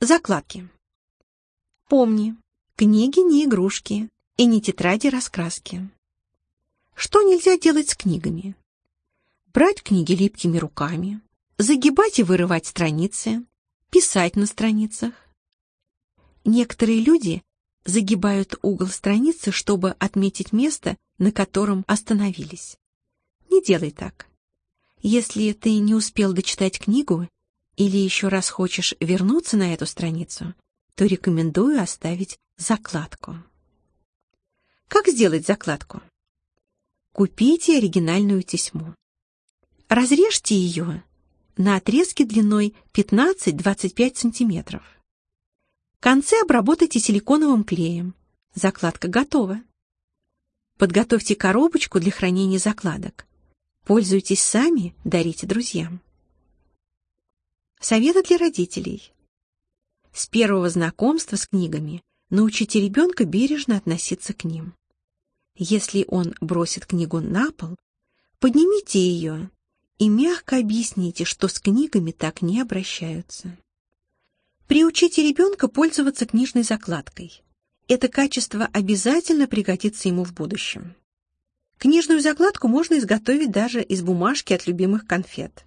Закладки. Помни, книги не игрушки и не тетради раскраски. Что нельзя делать с книгами? Брать книги липкими руками, загибать и вырывать страницы, писать на страницах. Некоторые люди загибают угол страницы, чтобы отметить место, на котором остановились. Не делай так. Если ты не успел дочитать книгу или еще раз хочешь вернуться на эту страницу, то рекомендую оставить закладку. Как сделать закладку? Купите оригинальную тесьму. Разрежьте ее на отрезке длиной 15-25 см. Концы обработайте силиконовым клеем. Закладка готова. Подготовьте коробочку для хранения закладок. Пользуйтесь сами, дарите друзьям. Советы для родителей. С первого знакомства с книгами научите ребенка бережно относиться к ним. Если он бросит книгу на пол, поднимите ее и мягко объясните, что с книгами так не обращаются. Приучите ребенка пользоваться книжной закладкой. Это качество обязательно пригодится ему в будущем. Книжную закладку можно изготовить даже из бумажки от любимых конфет.